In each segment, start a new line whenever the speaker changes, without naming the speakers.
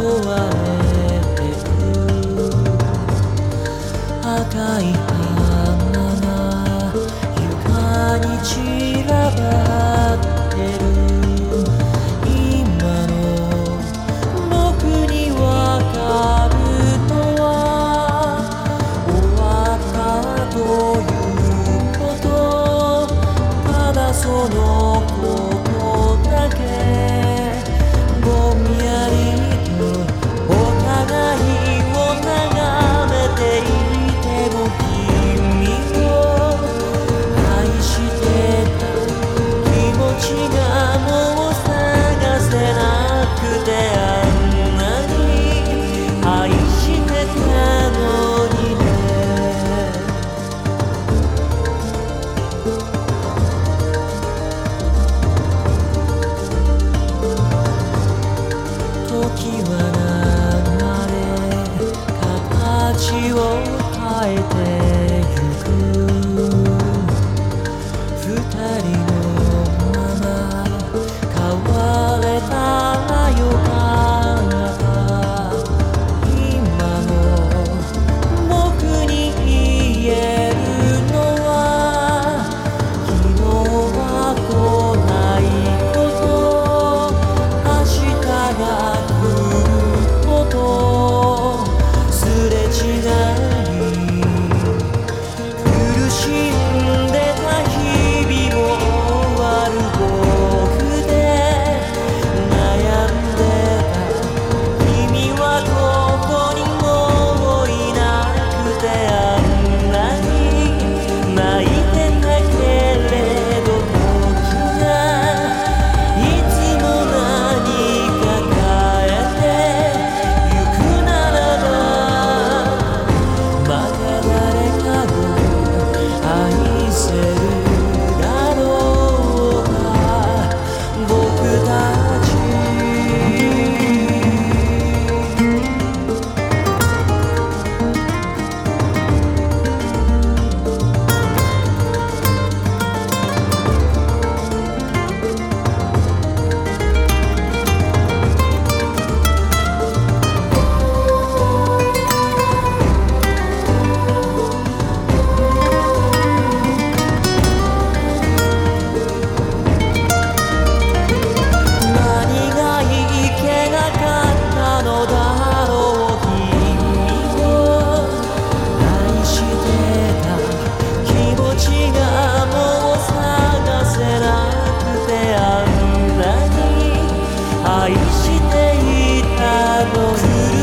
壊れてく。赤いの子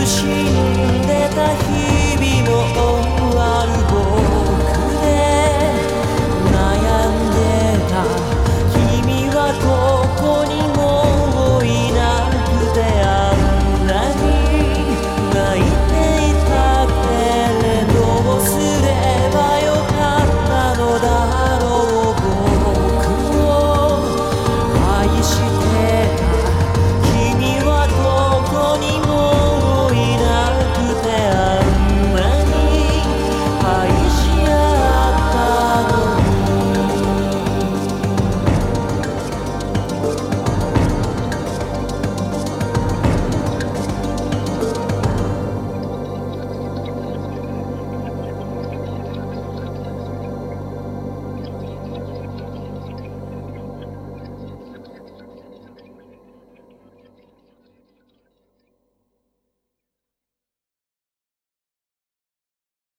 machine.